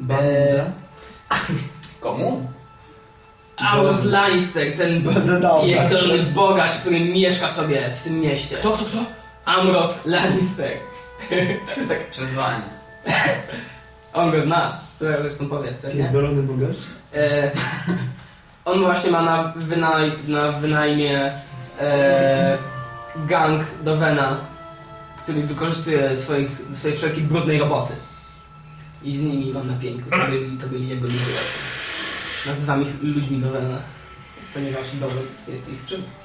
Banda? Komu? Ambrose Lannister, ten pierdolony bogacz, który mieszka sobie w tym mieście. Kto, kto, kto? Ambrose Lannister. tak, Przez dwa N. on go zna. To ja zresztą powie. Pierdolony bogacz? E, on właśnie ma na, wynaj, na wynajmie e, gang do Vena, który wykorzystuje swoich, swojej wszelkiej brudnej roboty. I z nimi mam na pieńku. To byli, to byli jego ludzie. Nazywam ich ludźmi do Vena, ponieważ dom jest ich przywódcą.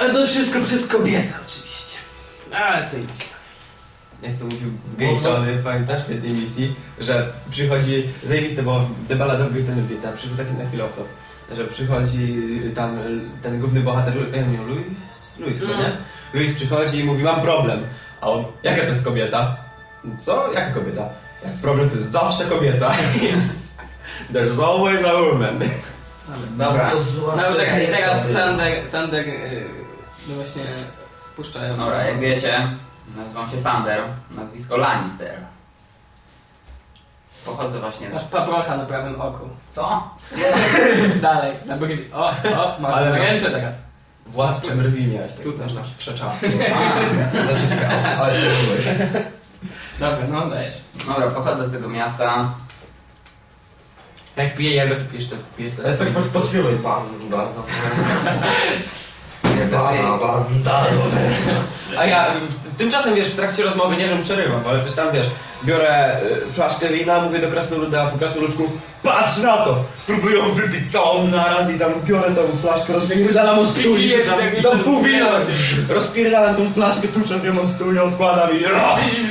A to wszystko przez kobietę oczywiście. Ale to nic. Jak to mówił Gay Tony, pamiętasz w jednej misji, że przychodzi, zajebiste, bo debala do Gay Tony Bita, przyszedł taki na chwilę off że przychodzi tam ten główny bohater, ja nie wiem, Luis? Luis chyba, nie? Luis przychodzi i mówi, mam problem. A on, jaka to jest kobieta? Co? Jaka kobieta? Jak problem to jest zawsze kobieta. There's always a woman. Dobra. No czekaj, teraz Sander, Sander, yy, no właśnie puszczają. Dobra, jak wiecie, nazywam się Sander, nazwisko Lannister. Pochodzę właśnie Masz z... paprocha na prawym oku. Co? Dalej, na brwi. O, o, masz Ale na masz- ręce teraz. Władcze brwi miałeś, tak, Tu tu też też masz. taki krzeczasty. A, Zaciskał. Ale to byłeś. Dobra, no weź. Dobra, pochodzę z tego miasta. Jak pije jabłek, to pijesz to, pijesz to. Jest tak właśnie podśpiewaj. Banda, no. Banda, banda. A ja w- tymczasem wiesz, w trakcie rozmowy nie, że mu przerywam, ale coś tam wiesz, biorę y, flaszkę wina, mówię do krasnoluda, a po krasnoludzku patrz na to! Próbują wypić całą naraz i tam biorę tą flaszkę, rozpierdalam o stół i rzucam tam pół wina, rozpierdalam tą flaszkę, tucząc ją o stół i odkładam i Widzisz,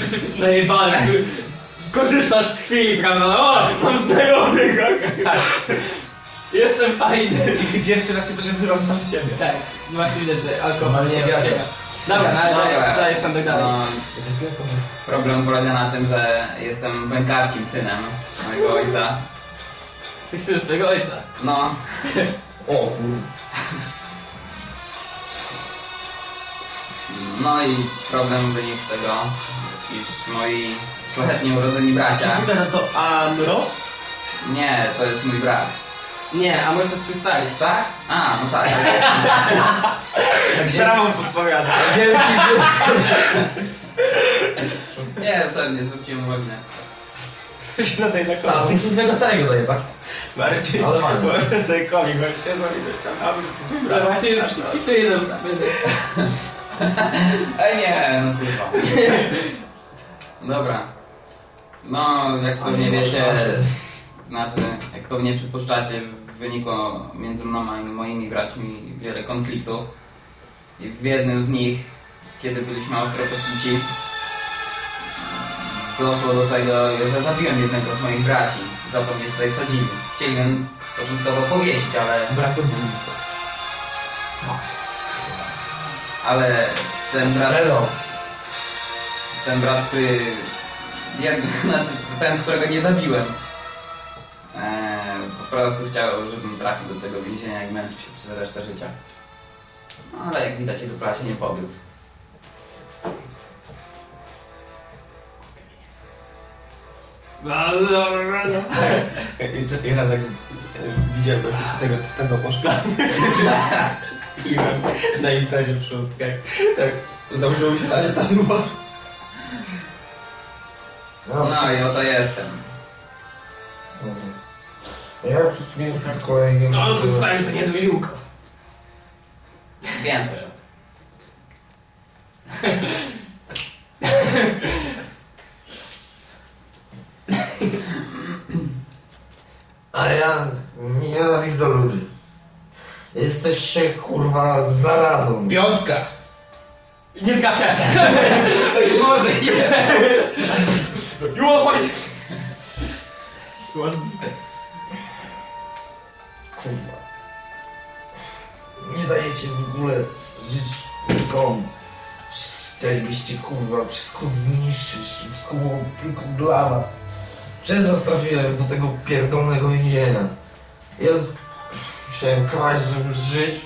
że jesteś najebany, korzystasz z chwili, prawda? O, mam znajomych, Tak. Jestem fajny. I pierwszy raz się też odzywam sam z siebie. Tak, właśnie widać, że alkohol Nie się wiadomo. otwiera. Dobra, no ale Dobra. dajesz, Sander dalej. no, problem polega na tym, że jestem bękarcim synem mojego ojca. Jesteś synem swojego ojca. No, O kur... no i problem wynikł z tego, iż moi szlachetnie urodzeni bracia... Czy na to Amros? Nie, to jest mój brat. Nie, a może jest stary. Tak? A, no tak. Tak Szramą podpowiada. Wielki. Nie, co, nie zwróciłem uwagi na to. To się nadaje na Tak, koniec. to swojego starego zajebać. Bardziej, Ale fajnie. bo ten sobie komik, bo siedzą i coś tam, Amros to jest mój No właśnie spisuję to. Ej, nie, no kurwa. Dobra. No, jak pewnie wiecie, znaczy, jak pewnie przypuszczacie, wynikło między mną a moimi braćmi wiele konfliktów. I w jednym z nich, kiedy byliśmy ostro popici, doszło do tego, że zabiłem jednego z moich braci. Za to mnie tutaj wsadzili. Chcieli mnie początkowo powiesić, ale Bratobójca. ale ten brat, Hello. ten brat, który, jed, znaczy ten, którego nie zabiłem, e, po prostu chciał, żebym trafił do tego więzienia i męczył się przez resztę życia. No, ale jak widać, Edupla się nie powiódł. No no. I, raz jak e, widziałem gościa tego, poszklany z piwem na imprezie w szóstkach. Tak, założyło mi się że tam masz. No, No i oto jestem. Ja w przeciwieństwie do kolegi... No, twój stary to niezłe ziółko. Wiem coś o tym. A ja nienawidzę ludzi. Jesteście kurwa zarazą. Piątka! Nie trafiasz. Mordy, You will fight. Kurwa. Nie dajecie w ogóle żyć nikomu. Chcielibyście kurwa wszystko zniszczyć. Wszystko było tylko dla was. Przez was trafiłem do tego pierdolnego więzienia. Ja musiałem kraść, żeby żyć.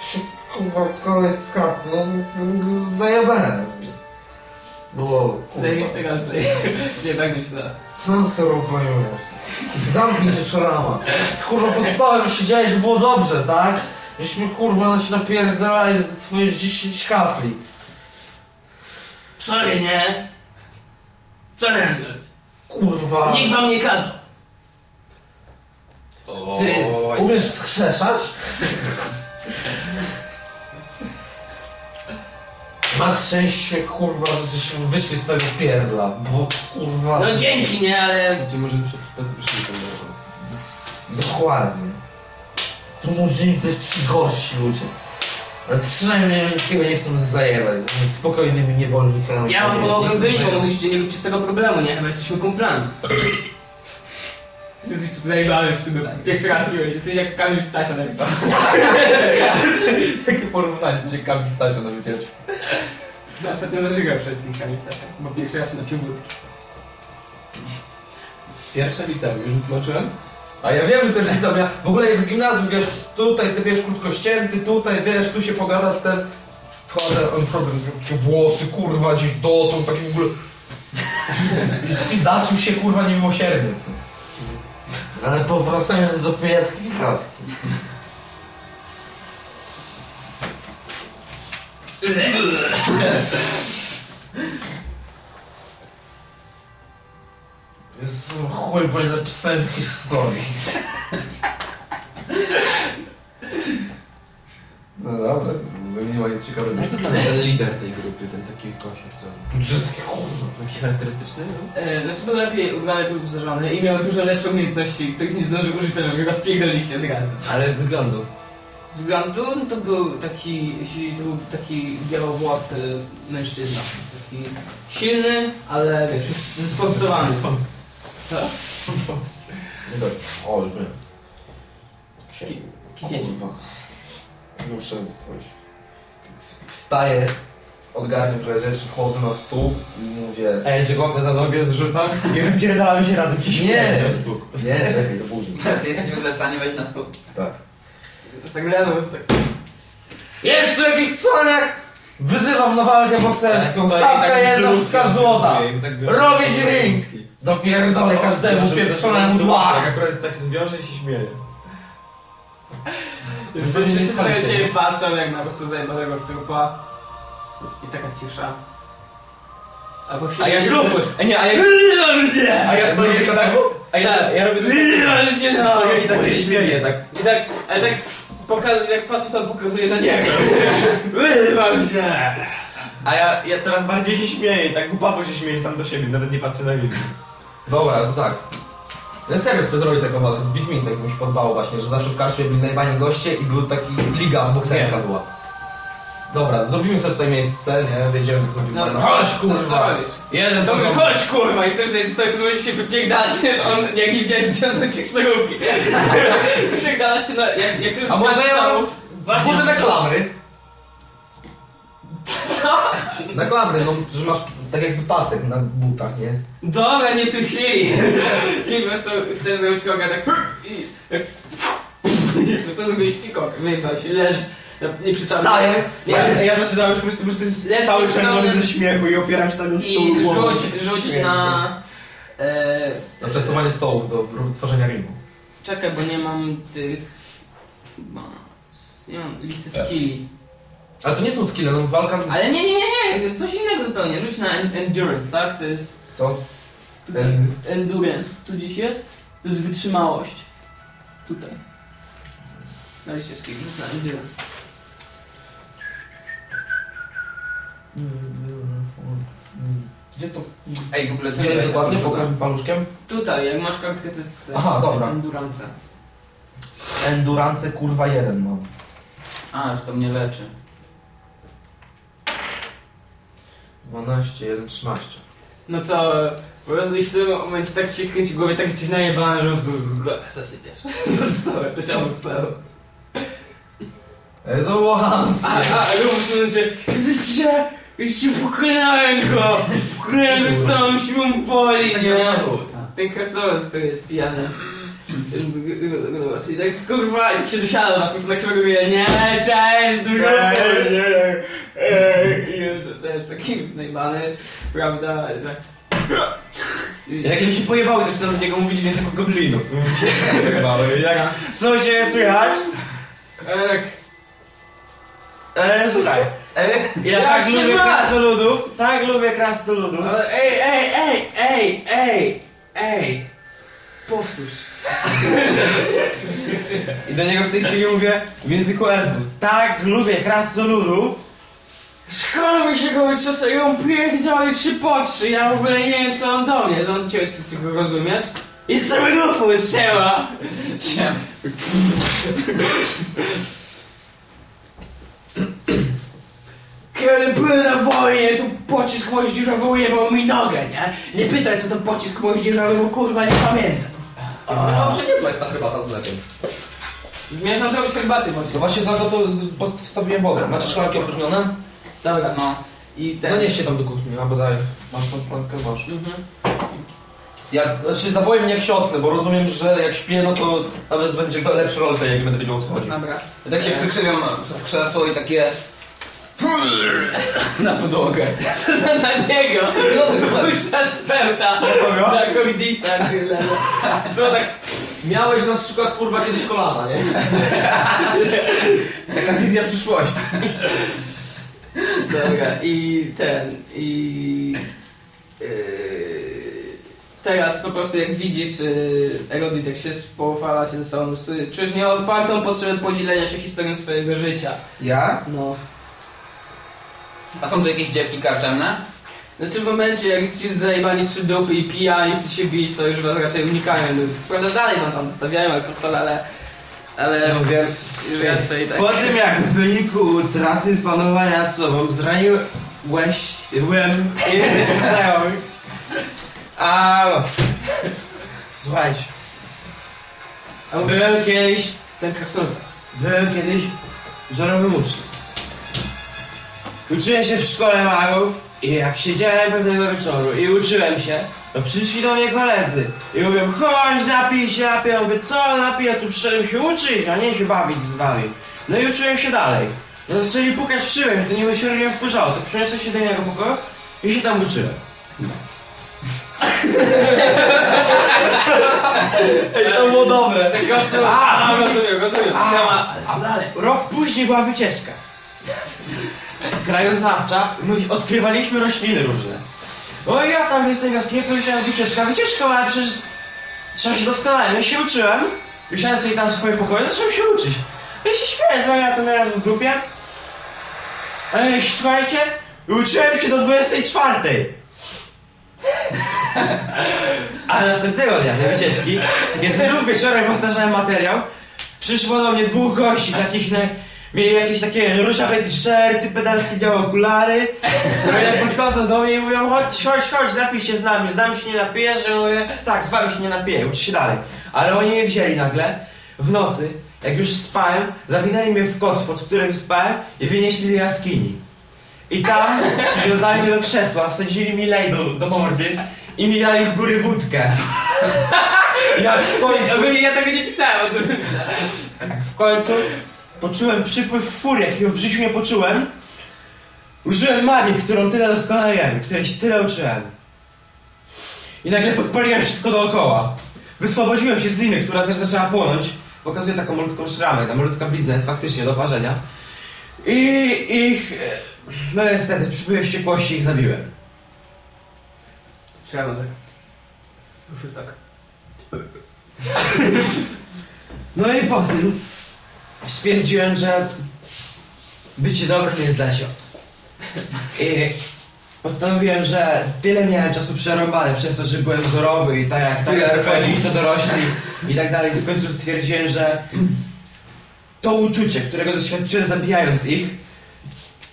I się kurwa koleś skapnął. Zajebałem. Było Zajebisty roleplay. Nie, bardzo mi się podoba. Co nam sobie roleplayujesz? Zamknij się szrama. Kurwa pod stołem siedziałeś, było dobrze, tak? Żeśmy kurwa się napierdalali za twoje 10 kafli. Sorry, nie? Co miałem zrobić? Kurwa. Nikt wam nie kazał. Ty umiesz wskrzeszać? Masz szczęście, kurwa, że żeśmy wyszli z tego pierdla, bo kurwa... No dzięki, nie, ale... Gdzie może przed przed prysznicem Dokładnie. To może być ci gorsi ludzie. Ale przynajmniej nikiego nie chcą zajebać. Są spokojnymi niewolnikami. Ja nie wyjść, bo zajebać. mogliście nie mieć czystego problemu, nie? Chyba jesteśmy kumplami. Jesteś zajebany w tym. Pierwszy raz piłeś. Jesteś jak Kamil Stasia na wycieczce. Jakie porównanie, jesteś jak Kamil Stasio na wycieczce. Ostatnio zażygał wszystkim Kamil Stasia, bo pierwszy raz się napił wódki. Pierwsze liceum, już wytłumaczyłem? A ja wiem, że też co ja W ogóle jak w gimnazjum, wiesz, tutaj ty wiesz krótko ścięty, tutaj wiesz, tu się pogada ten... Wchodzę, on problem, takie włosy, kurwa, gdzieś dotąd, taki w ogóle... I spizdaczył się, kurwa, niemiłosiernie. Ale powracając do pijackich lat. Jest chuj, bo napisałem historii. No dobra, nie ma nic ciekawego. Jak wygląda ten lider tej grupy, ten taki kosier, co? Kurwa. Jakiś charakterystyczny, no? E, Znaczy był lepiej ubrany, był zdarzony i miał dużo lepsze umiejętności, których nie zdążył użyć, ponieważ go spierdoliście od razu. Ale wyglądu. Z wyglądu no to był taki, to był taki białowłosy mężczyzna. Taki silny, ale wiesz, wys- wysportowany. Co? Dobrze. O, już wiem. Kurwa. Muszę wyjść. Wstaję, odgarniam trochę rzeczy, wchodzę na stół i mówię... Ja się łapę za nogę, zrzucam i wypierdalamy się razem gdzieś Nie. Nie, czekaj, to później. Ty jesteś w ogóle w stanie wejść na stół. Tak. Tak lewo jest tak. Jest tu jakiś cwaniak! Wyzywam na walkę bokserską. Tak, Stawka jedna sztuka złota. tak Robić ring! Dopierdolę każdemu pieprzonemu dwa. Jak akurat tak się zwiąże i się śmieje. Wszyscy skończy. ciebie patrzą jak na po prostu zajebanego w trupa. I taka cisza. Albo A ja się... Rufus! A nie, a ja... A ja stoję i tak... A ja, ja robię coś takiego. Stoję i tak się śmieję, tak. I tak, ale tak poka- jak patrzę to pokazuje na niego. Wyrywam się! A ja, ja coraz bardziej się śmieję tak głupawo się śmieję sam do siebie, nawet nie patrzę na innych. Dobra, to tak. Ja serio chcę zrobić taką walkę. W Wiedźmin tak mi się podobało właśnie, że zawsze w karczmie byli najbani goście i był taki liga bokserska była. Dobra, zrobimy sobie tutaj miejsce, nie? Wiedziałem, co zrobimy. No, chodź kurwa! Jeden to Dobrze, chodź kurwa i chcesz sobie stoi w tym momencie się wypierdalać, wiesz, on jak nie widziałeś związał cię sznurówki. Wypierdalasz się na, jak, jak ty A może ja mam Właśnie na klamry? Co? Na klamry, no, że masz tak jakby pasek na butach, nie? Dobra, nie w tej chwili. I po prostu chcesz zrobić koga tak i tak i po prostu zrobić pikok, wyjebał się, leżysz, nieprzytomny. Wstaję. Nie, Ja, ja zaczynałem już po prostu, po prostu Lecz cały czerwony ze śmiechu i opieram się tam na I stół głową. rzuć, rzuć na... E, Na przesuwanie stołów do tworzenia ringu. czekaj, bo nie mam tych... Chyba... Nie mam listy skilli. Ale to nie są skille, no walka... Ale nie, nie, nie, nie, coś innego zupełnie. Rzuć na en- endurance, tak? To jest... Co? Tutaj. En- Endurance. Tu gdzieś jest? To jest wytrzymałość. Tutaj. Na liście skill. Rzuć na endurance. Gdzie to... Ej, w ogóle co Gdzie jest tutaj dokładnie? Pokaż mi paluszkiem. Tutaj, jak masz kartkę, to jest tutaj. Aha, dobra. Endurance. Endurance kurwa jeden mam. A, że to mnie leczy. 12, 1, 13. No to... Po prostu w tym momencie tak się kręci w głowie, tak jesteś najebany, że po prostu zasypiasz. Dostałem, to się obok stołu. Ej, to było chamskie. A, a, a mówiąc, że jesteście... Jesteście wklinałem go! Wklinałem go całą siłą woli, Tak nie? tak. Ten krasnolud, który jest pijany. I tak kurwa, i tak się dosiadał na tak sobie mówię, nie, cześć, dużo I to też taki znajmany, prawda, i tak. I- Jak mi się pojebały, zaczynam do niego mówić w języku goblinów. Pojebały. Jak, co się słychać? Tak, E, słuchaj. Ja Jak tak się lubię krasnoludów, tak lubię krasnoludów. ale ej, ej, ej, ej, ej, ej, powtórz. I do niego w tej chwili mówię w języku elfów. Tak lubię krasnoludów. Szkoda mi się go czasem ją pierdolić się potrzy, ja w ogóle nie wiem co on do mnie, że on ciebie, ty, ty go rozumiesz? I z samego fu, siema! Siem. Kiedy byłem na wojnie, to pocisk moździerzowy ujebał mi nogę, nie? Nie pytaj co to pocisk moździerzowy, bo kurwa nie pamiętam. No, że niezła jest ta herbata z mlekiem. Miałem tam zrobić herbaty No właśnie. właśnie za to, to post- wstawiłem wodę. Macie szklanki opróżnione? Dobra, No. i ten... Zanieś się tam do kuchni, albo daj. Masz tą szklankę, masz. Mhm. Ja, znaczy zawołaj mnie jak się ocknę, bo rozumiem, że jak śpię, no to nawet będzie lepszy roleplay, jak nie będę wiedział o co chodzi. Dobra. I tak się przykrzywiam przez krzesło i takie... Na podłogę. na niego! No to Puszczasz pełta na Cordisa. Co tak... Miałeś na przykład kurwa kiedyś kolana, nie? Taka wizja przyszłości. Dobra, i ten, i... Yy, teraz po prostu jak widzisz yy, Erodit, jak się poufalacie ze sobą, czujesz nieodpartą potrzebę podzielenia się historią swojego życia. Ja? No. A są tu jakieś dziewki karczemne? Znaczy w momencie jak jesteście zajebani w trzy dupy i pijani, chcecie się bić, to już was raczej unikają. Składa dalej wam tam dostawiają alkohol, ale... Ale... Mówię, Już raczej tak. po tym jak w wyniku utraty panowania nad sobą zraniłem byłem innych znajomych. A słuchajcie. Byłem kiedyś, Ten krasnolud. byłem kiedyś wzorowym uczniem. Uczyłem się w szkole magów i jak siedziałem pewnego wieczoru i uczyłem się, to przyszli do mnie koledzy i mówią, chodź napij się, napij. Ja mówię, co napij, ja tu przyszedłem się uczyć, a nie się bawić z wami. No i uczyłem się dalej. No zaczęli pukać w szybę, to nie się nie wkurzało, to przyniosłem się do innego pokoju i się tam uczyłem. Ej, to było dobre. Ten krasnolud. A, A, rozumiem, rozumiem. A, co dalej? Rok później była wycieczka. Krajoznawcza. My odkrywaliśmy rośliny różne. No i ja tam tej wioski powiedziałem wycieczka, wycieczka, ale przecież trzeba się doskonale. No i się uczyłem. Usiadłem sobie tam w swoim pokoju, zacząłem się uczyć. No i się śmieję, co ja to miałem w dupie. Ej, słuchajcie, uczyłem się do 24. A następnego dnia tej wycieczki, kiedy znów wieczorem powtarzałem materiał, przyszło do mnie dwóch gości, takich na, mieli jakieś takie różowe t-shirty, pedalskie białe okulary. I jak podchodzą do mnie i mówią, chodź, chodź, chodź, napij się z nami, z nami się nie napijesz? Ja mówię, tak, z wami się nie napiję, uczę się dalej. Ale oni mnie wzięli nagle, w nocy, jak już spałem, zawinęli mnie w koc, pod którym spałem i wynieśli do jaskini. I tam przywiązali mnie do krzesła, wsadzili mi lej do, do mordy i mi dali z góry wódkę. Jak w końcu, ja tego nie pisałem w końcu poczułem przypływ furii, jakiego w życiu nie poczułem. Użyłem magii, którą tyle doskonaliłem, której się tyle uczyłem. I nagle podpaliłem wszystko dookoła. Wyswobodziłem się z liny, która też zaczęła płonąć. Pokazuję taką malutką szramę, ta malutka blizna jest faktycznie do parzenia. I ich... No niestety, przypływie wściekłości ich zabiłem. Trzeba tak. Już jest tak. No i po tym stwierdziłem, że bycie dobrym jest dla siot. I postanowiłem, że tyle miałem czasu przerąbane przez to, że byłem wzorowy i tak jak tak Tyle jak efektów. fajni to dorośli i tak dalej. W końcu stwierdziłem, że to uczucie, którego doświadczyłem zabijając ich,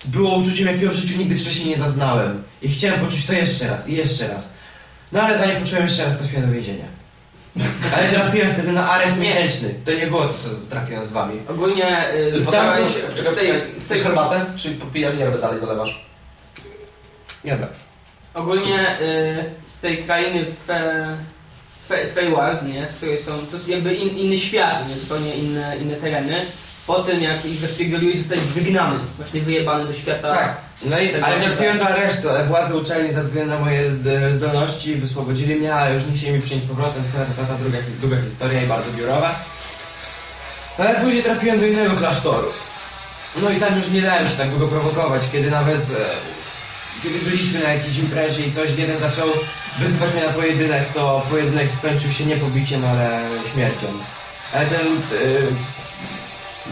było uczuciem, jakiego w życiu nigdy wcześniej nie zaznałem. I chciałem poczuć to jeszcze raz i jeszcze raz. No ale zanim poczułem jeszcze raz, trafiłem do więzienia. Ale trafiłem wtedy na areszt Nie. miesięczny. To nie było to, co trafiłem z wami. Ogólnie y, zostałeś tam, z tej, z tej chcesz herbatę? Czy popijasz nie dalej zalewasz? Nie wiem. Ogólnie y, z tej krainy fe, Fe- Feywild, nie? Z której są, to jest jakby in, inny świat, nie? Zupełnie inne, inne tereny. Po tym jak ich rozpierdoliłeś, zostałeś wygnany, właśnie wyjebany do świata. Tak. No i, ale nie trafiłem tak. do aresztu, ale władze uczelni ze względu na moje zd- zdolności wyswobodzili mnie, a już nie chcieli mi przyjąć z powrotem, cała ta, ta druga, długa historia i bardzo biurowa. Ale później trafiłem do innego klasztoru. No i tam już nie dałem się tak długo prowokować, kiedy nawet... E, kiedy byliśmy na jakiejś imprezie i coś, jeden zaczął wyzywać mnie na pojedynek, to pojedynek skończył się nie pobiciem, ale śmiercią. Ale ten... E,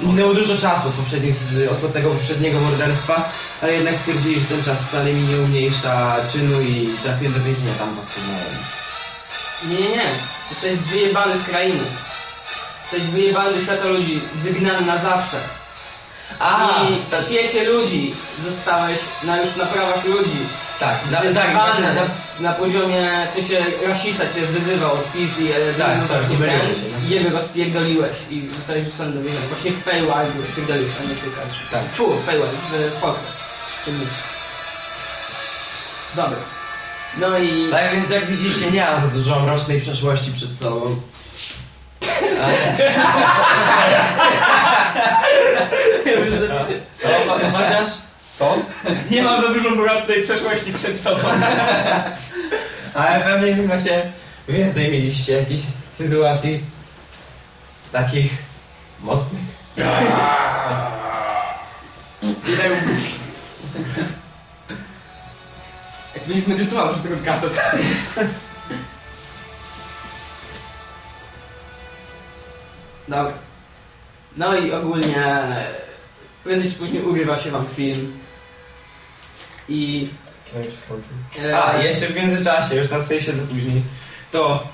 minęło dużo czasu od, od tego poprzedniego morderstwa, ale jednak stwierdzili, że ten czas wcale mi nie umniejsza czynu i trafiłem do więzienia, tam was poznałem. Nie, nie, nie. Jesteś wyjebany z krainy. Jesteś wyjebany do świata ludzi, wygnany na zawsze. I w świecie ludzi zostałeś na już na prawach ludzi. Tak, na, tak, właśnie na, na, poziomie, w sensie rasista cię wyzywał od pizdy, ale Tak, no, sorry, właśnie pomyliłem ten, się, no. i jego rozpierdoliłeś i zostałeś rzucony do więzienia. Właśnie w Feywild rozpierdoliłeś, a nie ty Kaczy. tak. Fu, w Fortress. Czym nic. Dobra. No i... Tak więc jak widzicie, nie mam za dużo mrocznej przeszłości przed sobą. Ale... Chociaż... Co? Nie mam za dużo mrocznej przeszłości przed sobą. Ale pewnie macie więcej mieliście jakichś sytuacji takich mocnych. Jak będziesz medytował przez tego kaca, to... Dobra. No i ogólnie prędzej czy później ugrywa się wam film. I... e, A, jeszcze w międzyczasie, już na sobie siedzę później, to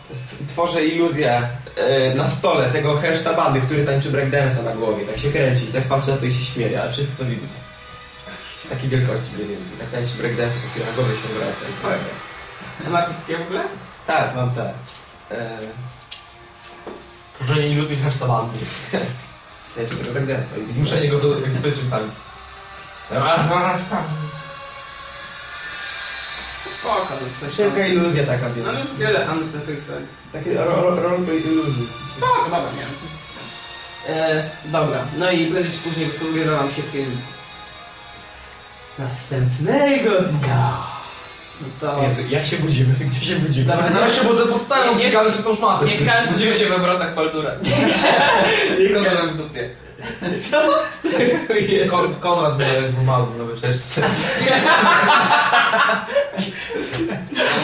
tworzę iluzję e, na stole tego herszta bandy, który tańczy breakdance'a na głowie, tak się kręci, tak patrzę na to i się śmieje, ale wszyscy to widzą. Takiej wielkości mniej więcej, tak tańczy breakdance'a, to chwilę na głowie się wraca. Super. Masz takiego w ogóle? Tak, mam tak. E, Tworzenie iluzji hashtabandy. tańczy tego breakdance'a. I zmuszenie go do egzotycznych tańców. Spoko, no coś Wszelka tam. iluzja taka, No więc. jest wiele unnecessary Takie ro- ro- roleplay iluzji. Spoko, dobra, nie wiem. to jest- E, dobra, no i prędzej czy później wam się film. Następnego dnia. No to... Jezu, jak się budzimy? Gdzie się budzimy? Dobra, Zaraz się budzę pod starą, Nie- przez tą szmatę. Niech każdy... Budzimy się we wrotach Baldura. Z kodem w dupie. Co? Kon- Konrad miał jak był mały na wyczerce.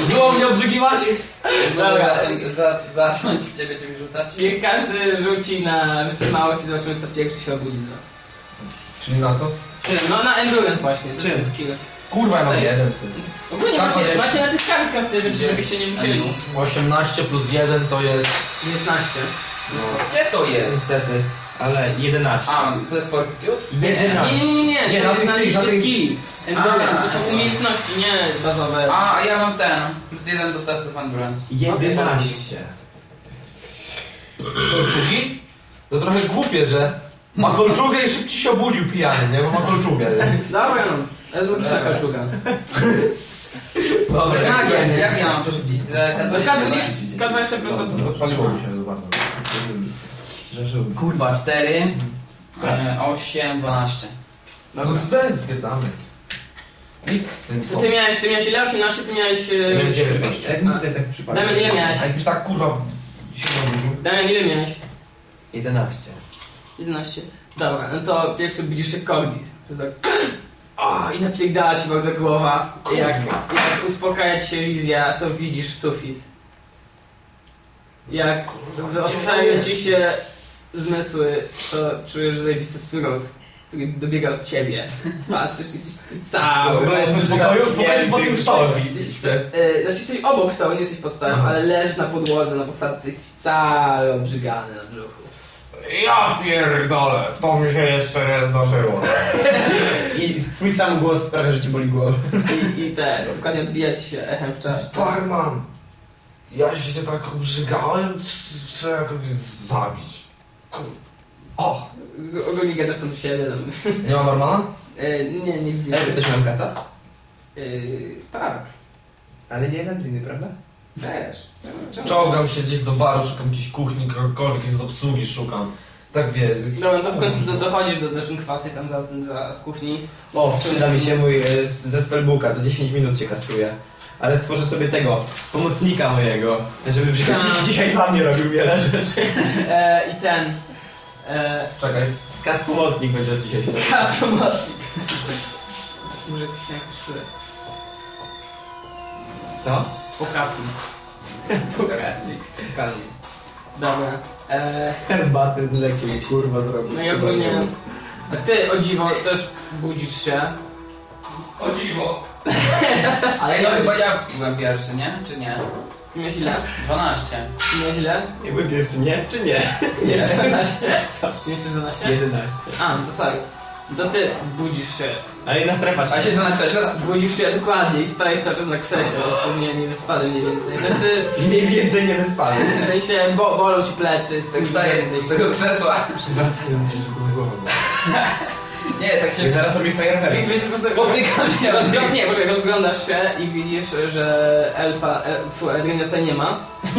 Było mnie obrzygiwać? Znowu Dobra. za- zacząć ciebie czymś rzucać? Niech każdy rzuci na wytrzymałość i zobaczymy, kto pierwszy się obudzi z nas. Czyli na co? Czym? No na endurance właśnie. to Czym? Kurwa, ja mam Ej. jeden ty. Ogólnie Tak, macie, jest. macie na tych kartkach te rzeczy, Jest. żebyście nie musieli. 18 plus 1 to jest... 19. Gdzie to jest? Niestety, ale 11. A, to jest Fortitude? Nie, 11. nie, nie, nie, Nie, to na jest na liście na tych- skill. Endurance, A. to są umiejętności, nie bazowe. A, a ja mam ten. Plus jeden do testów Endurance. 11. Kolczugi? To trochę głupie, że ma kolczugę i szybciej się obudził pijany, nie? Bo ma kolczugę. nie? Dobra no, to jest logiczna Dobra. kalczuga. Dobra, Jak, ja jak, nie. ja mam No będzie K20, K20 plus to co? Odpaliło mi się za Kurwa, 4, 8, 12. No zdaj zwiedzamy. Nic z tym To ty miałeś, ty miałeś ile? 18, ty miałeś... e, Ja miałem 19. Jak mi tutaj tak przypadło? Damian, ile miałeś? A jakbyś tak kurwa. Damian, ile miałeś? 11. 11. Dobra, no to pierwszy budzisz się Cordis. To tak... O, I napierdala ci bardzo głowa. Jak, jak uspokaja ci się wizja, to widzisz sufit. Jak wyostrzają ci się zmysły, to czujesz zajebisty surot, który dobiega od ciebie. Patrzysz, jesteś ty cały. Dobra, jestem w pokoju, w pokoju pod tym stołem. Jesteś, e, znaczy jesteś obok stołu, nie jesteś pod stołem, ale leżysz na podłodze, na posadce, jesteś cały obrzygany na brzuchu. Ja pierdolę, to mi się jeszcze nie zdarzyło. I twój sam głos sprawia, że ci boli głowa. I, i te, dokładnie odbija ci się echem w czaszce. Barman, ja się tak obrzygałem, tr- trzeba kogoś zabić. O! Ogólnie gadasz sam do siebie. Tam. Nie ma barmana? E, nie, nie widzę. Ej, ty też miałem kaca? E, tak. Ale nie wędliny, prawda? Wiesz. Czołgam się gdzieś do baru, szukam jakiejś kuchni, kogokolwiek, z obsługi szukam. Tak wie. Dobra, to w końcu do, dochodzisz do Deszyn Kwasy tam za, za w kuchni. O, przyda mi się mój e, z- ze spellbooka, to 10 minut się kastuje. Ale stworzę sobie tego, pomocnika mojego, żeby przy... Tak. dzi- dzisiaj za mnie robił wiele rzeczy. E, I ten... E, Czekaj. Kac pomocnik będzie od dzisiaj. Kac pomocnik. Może jakiś. Co? Po pracy. Pomocnik. Okazji. Dobra. E, Herbatę z mlekiem, kurwa, zrobił. no i ogólnie... A ty, o dziwo, też budzisz się. O dziwo. Ale no chyba ja byłem pierwszy, nie? Czy nie? Ty miałeś ile? 12. Ty miałeś ile? Nie byłem pierwszy, nie? Czy nie? Ty miałeś 12? Co? Ty jesteś 12? 11. A, no to sorry. To ty budzisz się. Ale inna strefa A się. się to na krześle? Budzisz się dokładnie i spałeś cały czas na krześle, więc nie, nie wyspany mniej więcej. Znaczy, Mniej więcej nie wyspany. w sensie bo, bolą ci plecy, z Tak wstaję więcej. z tego krzesła. Przywracając się, żeby głową. Nie, tak I się... zaraz robi fajerwerk. Więc po prostu Potykam się. rozgląd, nie, poczekaj, rozglądasz się i widzisz, że elfa, Edwina tutaj nie ma.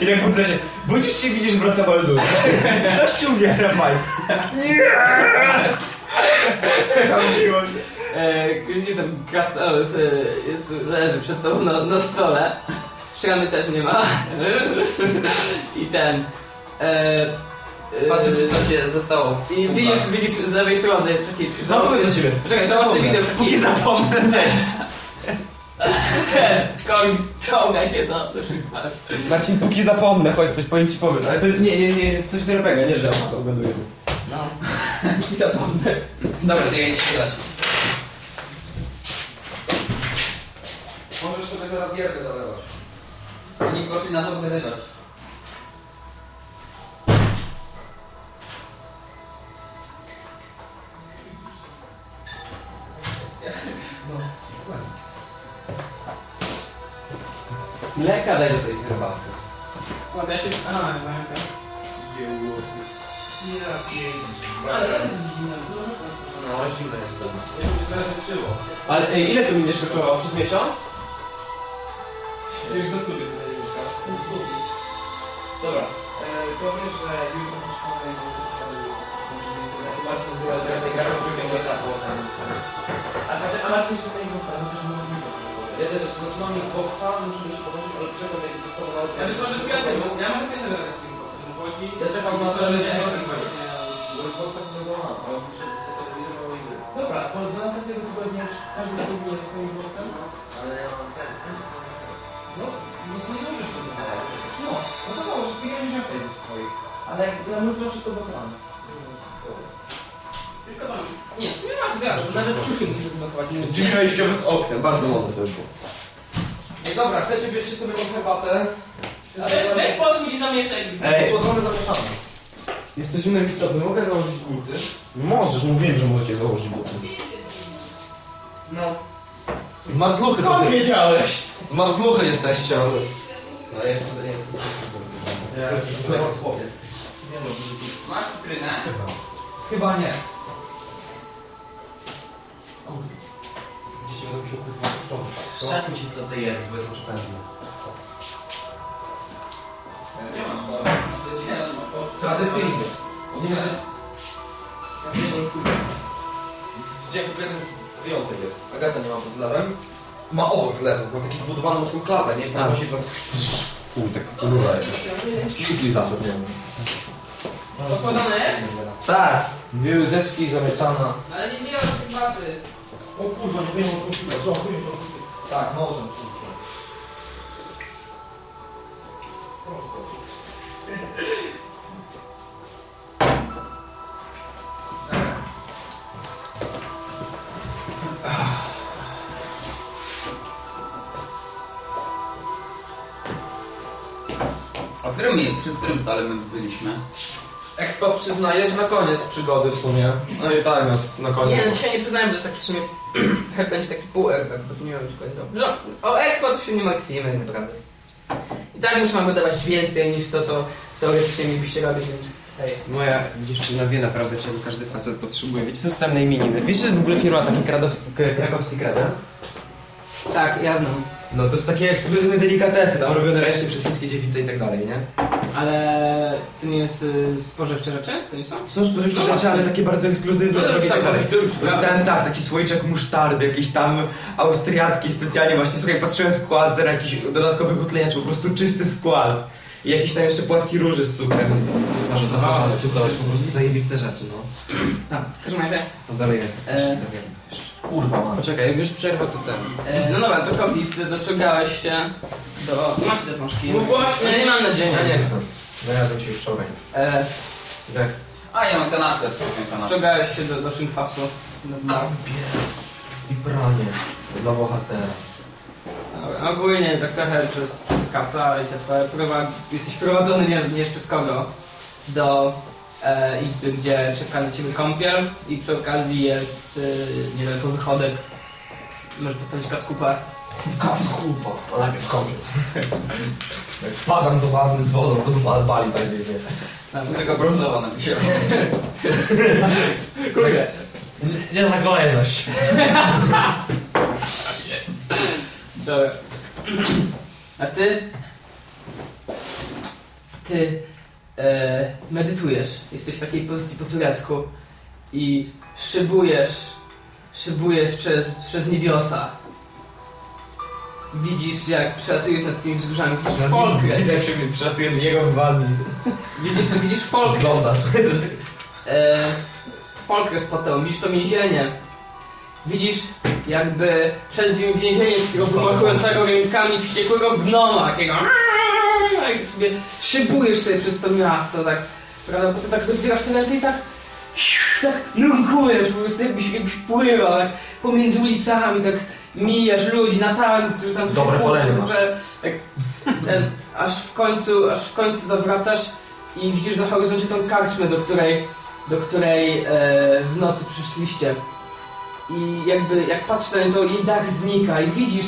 I tak budzę się. Budzisz się, widzisz wrota Baldur. Coś ci uwiera, Mike. Nie! Chodziło się. E, widzisz tam Krasnolud e, jest, tu- leży przed tobą na, na stole. Szramy też nie ma. I ten... E, e, Patrzę, czy coś się zostało w I widzisz, widzisz z lewej strony taki Zapomnę do ciebie. Poczekaj, żałosny widok taki... Póki zapomnę, nie. Ten koń ściąga się do... do was. Marcin, póki zapomnę, chodź coś powiem ci powiedz. Ale to nie, nie, nie, coś RPG, nie, że o co oglądujemy. No. I zapomnę. Dobra, to ja nie strzelać. Możesz sobie teraz jerkę zalewać. Oni poszli nas obgadywać. Mleka daj do tej herbaty. Ładnie, ja się... Aha, zamykam. Ale No, zimno jest w domu. Ale ej, ile tu będziesz kosztowało? Przez miesiąc? Już do studiów będziesz mieszkał. Dobra. E, powiesz, że jutro poszłamy i Marcin była, że ja tej żeby nie trafło tam. A, znaczy, a Marcin jeszcze nie został, no też nie mówi dobrze. Ja też jeszcze zaczynam ich boxa, muszę się pochodzić, ale czekam jak dostanę Ja być może w piątek, bo ja piątek robić z. Wchodzi... Ja czekam na Myślę, że telewizor właśnie. Bo w boxach będę mam, ale muszę do telewizora mało igry. Dobra, to do następnego tygodnia już każdy się powinien swoim głosem. Ale ja mam ten, No, nie zdążysz tego No, no to założ, pieniądze więcej swoich. Ale ja mówię, że wszystko blokowane. Tylko tam... Nie, w sumie masz garaż, nawet ciuchy musisz odblokować. Drzwi wejściowe z oknem, bardzo mądre to już było. Ej, dobra, chcecie bierzcie sobie tą herbatę. Weź pozwól ci zamieszać. Ej. Słodzone zamieszane. Jest coś innego istotne, mogę założyć buty? Możesz, mówiłem, że możecie założyć buty. No. Z marzluchy Skąd trochę. wiedziałeś? Z marzluchy jesteście, ale... No jest, to nie jest. Ja chłopiec. Masz cytrynę? Chyba nie. Dzisiaj będę musiał kurwa sprzątać. Szczać mi się co ty jest, bo jest oczepędne. Nie masz nie, masz koła. Tradycyjnie. Nie jest... Ja kurwa. W dzięku jeden wyjątek jest. Agata nie ma pod zlewem. Ma obok zlewu, ma taki wbudowany mocną klawę, nie? Bo się tam... Uj, tak rura jest. Utilizator, nie wiem. Odkładane jest? Tak. Dwie łyżeczki zamieszana. Ale nie miałem tej baty. O kurwa, nie wiem, o komputera. Co, chuj, to Tak, może. Co mam tu A w którym, przy którym stole my byliśmy? Expo przyznajesz na koniec przygody w sumie. No i tak, na, na koniec. Nie, no dzisiaj nie przyznałem, że to jest taki w sumie... Chyba będzie taki pół tak, bo nie wiem dobrze. Że O Expo to się nie martwimy, naprawdę. I tak muszę wam wydawać więcej niż to, co teoretycznie mielibyście robić, więc... Hej. Moja dziewczyna wie naprawdę, czego każdy facet potrzebuje. Wiecie, co są tam na imieniny? Wiesz, że w ogóle firma taki kradowski, krakowski kradens? Tak, ja znam. No to są takie ekskluzywne delikatesy, tam robione ręcznie przez chińskie dziewice i tak dalej, nie? Ale to nie jest y, spożywcze rzeczy? To nie są? Są spożywcze rzeczy, ale takie bardzo ekskluzywne, No, drogie i tak tak, dalej. konfitury, Dostałem tak, taki słoiczek musztardy, jakiś tam austriacki specjalnie właśnie, słuchaj, patrzyłem skład, zero jakichś dodatkowych utleniaczy, po prostu czysty skład. I jakieś tam jeszcze płatki róży z cukrem smażone, zasmażone czy coś, po prostu zajebiste rzeczy, no. Tak, w każdym razie. No dalej, E, Kurwa, mam. Poczekaj, jak już przerwa to ten. e, no dobra, to Koblis, ty dociągałeś się do... Macie te wnążki. No właśnie. Ja nie mam nadziei. Ja nie chcę. Najadłem się wczoraj. E, Jak? A ja mam kanapkę z sokiem kanapkę. Wciągałeś się do, do szynkwasu. Do dna. I pranie. Dla bohatera. Dobra, Ogólnie tak trochę przez, przez kasa itp. Prowa, jesteś prowadzony nie, nie przez kogo do e, izby, gdzie czeka na ciebie kąpiel i przy okazji jest e, niedaleko wychodek. Możesz postawić kackupę. Kac kupa. To najpierw kąpiel. Jak wpadam do wanny z wodą, to dupa bali tak nie wie. Tam, Tylko brązowa na się. Kurde. Nie na kolejność. Dobra. A ty? Ty e, medytujesz. Jesteś w takiej pozycji po turecku i szybujesz, szybujesz przez, przez niebiosa. Widzisz, jak przelatujesz nad tymi wzgórzami. Widzisz Folkres. Jak się przelatuje do niego w wannie. Widzisz, widzisz Folkres. E, Folkres pod tobą, widzisz to więzienie. Widzisz jakby przez więzienie takiego wymachującego rękami wściekłego gnoma, takiego ty sobie szybujesz sobie przez to miasto, tak, prawda, potem tak rozwierasz te ręce i tak tak nurkujesz, po prostu jakbyś, jakbyś pływał, tak, pomiędzy ulicami, tak mijasz ludzi na targu, którzy tam Dobre masz. tak, tak, e, aż w końcu, aż w końcu zawracasz i widzisz na horyzoncie tą karczmę, do której, do której e, w nocy przyszliście. I jakby, jak patrzysz na nią, to jej dach znika i widzisz,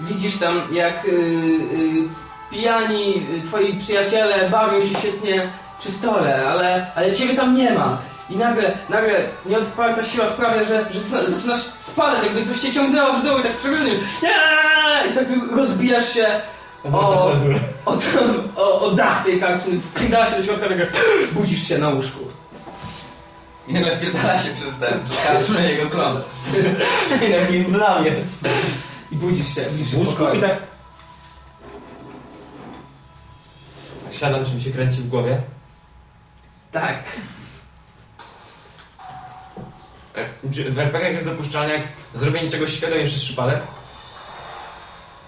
widzisz tam jak y, y, pijani twoi przyjaciele bawią się świetnie przy stole, ale, ale ciebie tam nie ma. I nagle, nagle nieodparta siła sprawia, że, że zaczynasz spadać, jakby coś cię ciągnęło w dół i tak przegrany. I tak rozbijasz się o, o, o, o dach tej karczmy, wpindasz się do środka, tak budzisz się na łóżku. I nagle wpierdala się przez ten, przez karczmę jego klon. Jakim dla mnie. I budzisz się, budzisz się W w łóżku pokoju. i tak... Siadam, czy mi się kręci w głowie. Tak. E, Czy w RPG jest dopuszczalne jak zrobienie czegoś świadomie przez przypadek?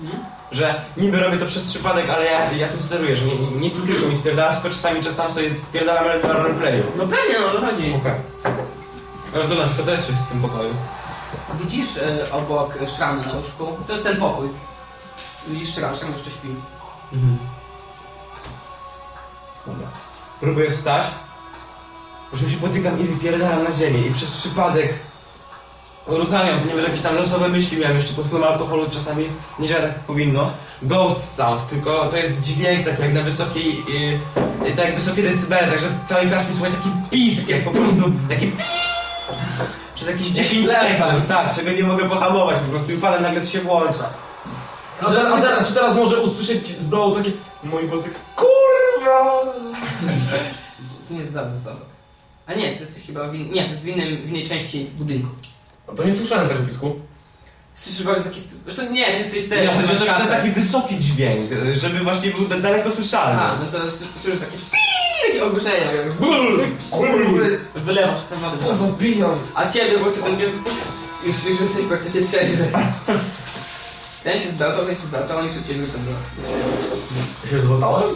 Mhm. Że niby robię to przez przypadek, ale ja, ja tym steruję, że nie, nie tu tylko mi spierdalam, tylko czasami czasem sobie spierdalam, ale na roleplayu. No pewnie, no o to chodzi. Okej. Aż dodam, to też jest w tym pokoju. Widzisz e, obok szramy na łóżku? To jest ten pokój. Widzisz szram, szram jeszcze śpi. Mhm. Dobra. Próbuję wstać, po czym się potykam i wypierdalam na ziemię i przez przypadek uruchamiam, ponieważ jakieś tam losowe myśli miałem jeszcze pod wpływem alkoholu czasami nie działa tak jak powinno. Ghost sound, tylko to jest dźwięk tak jak na wysokiej, yy, tak jak wysokie decybele, także w całej karczmie słychać taki pisk, jak po prostu takie przez jakieś 10 lewa. sekund, tak, czego nie mogę pohamować, po prostu i upadam, nagle to się włącza. A teraz, a teraz, czy teraz może usłyszeć z dołu takie... Mój głos taki... Kurwa! To nie jest dawny zamek. A nie, to jesteś chyba w in... Nie, to jest w, innym, w innej części budynku. No to nie słyszałem tego pisku. Słyszysz bardzo taki... Zresztą nie, ty jesteś Nie, też... chodzi o to, że to jest taki wysoki dźwięk, żeby właśnie był da- daleko słyszalny. A, no to słyszysz takie... Takie Kurwy! wylewasz tę wodę. To zabijam! A ciebie po prostu ten. Już, już jesteś praktycznie trzeźwy. Ten się zbałtał, ten się zbałtał, oni szybciej wrócą do... Się złotałem?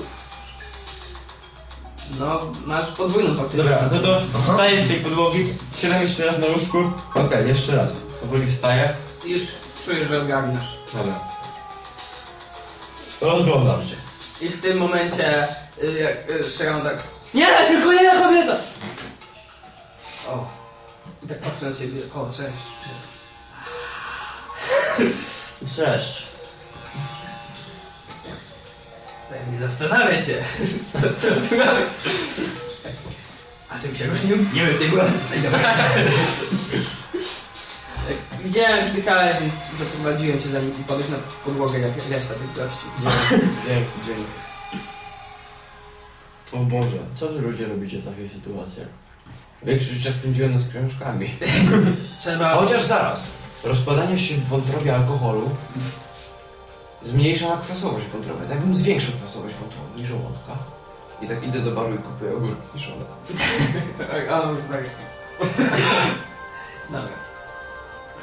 No, masz podwójną porcję. Dobra, no to wstaję z tej podłogi, siadam jeszcze raz na łóżku. Okej, jeszcze raz. Powoli wstaję. Już czujesz, że ogarniasz. Dobra. Rozglądam się. I w tym momencie, y, jak y, Sharon tak Nie, tylko jedna kobieta! O. I tak patrzę na ciebie, o, cześć. Cześć. Pewnie zastanawia cię, co, co tu mamy. A czym się różnił? Nie wiem, tej była tutaj. Tak, Widziałem, że dychałeś, więc zaprowadziłem cię zanim ty powiesz na podłogę jak reszta tych gości. Dzięki, dzięki, dzięki. O Boże, co wy ludzie robicie w takich sytuacjach? Większość czas spędziłem nad książkami. Trzeba... Chociaż zaraz, rozkładanie się w wątrobie alkoholu zmniejsza kwasowość wątroby. Tak bym zwiększył kwasowość wątroby i żołądka. I tak idę do baru i kupuję ogórki kiszone. A, o, stary. Dobra.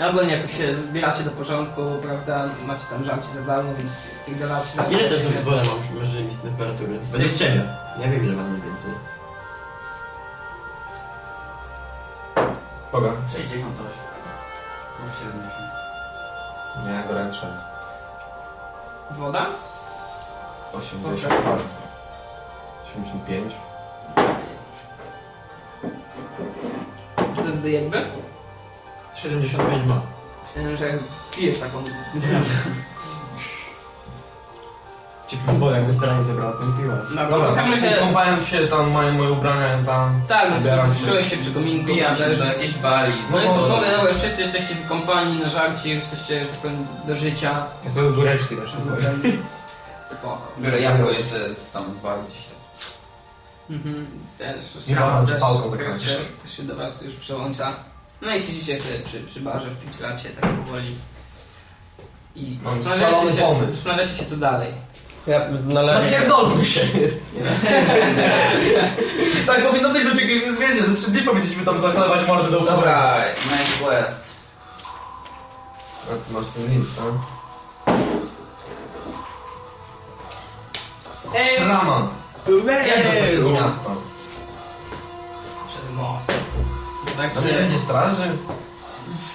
Ogólnie jakoś się zbieracie do porządku, prawda? Macie tam żarcie za darmo, więc pierdolacie za Ile też pozwolę mam mierzyć mi temperatury? Ciebie. Nie wiem ile mam mniej więcej. Kogo? 60 coś. Może 70. Nie, gorętsze. Woda? 80 parę. 85. Czy to jest do jakby? 75 ma. Myślałem, że pijesz taką... Ci wodę jakby staranie zebrał, to piła. Dobra, spotkamy się... Kąpałem się tam, mają moje ubrania tam. Tak, no przyszłeś się przy kominku. Też do jakiejś bali. No No, rozmowy, no, już wszyscy jesteście wykąpani na żarcie, już jesteście, że tak powiem, do życia. Takie góreczki też. Spoko. Biorę jabłko jeszcze z tam zbawić się. Mhm, też, Nie wolno, też, że pałką też, się, też się do was już przełącza. No i siedzicie sobie przy, przy barze w pięciolacie, tak powoli. I Mam zastanawiacie się, pomysł. zastanawiacie się co dalej. Ja naleję. Napierdolmy się! tak powinno być, że czekaliśmy zmianie. Za trzy dni powinniśmy tam zachlewać mordy do ucha. Dobra, Night West. A ty masz ten list, no? Szraman! Jak dostać się do miasta? Przez most. Tak nie będzie straży?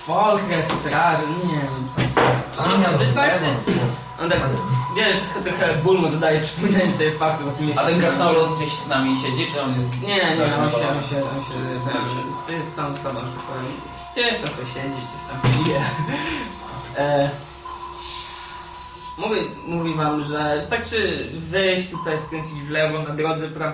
Folker, straży, nie wiem co. No, Wystarczy. On tak, wiesz, trochę, trochę ból mu zadaje, przypominając sobie faktów o tym mieście. A ten krasnolud gdzieś z nami siedzi, czy on jest... Nie, nie, Tak, on się, on się, on się, Znam się. jest, jest sam z sobą, że tak powiem. Gdzieś tam sobie siedzi, gdzieś tam pije. E, mówi, mówi wam, że wystarczy wyjść tutaj, skręcić w lewo na drodze, prawda,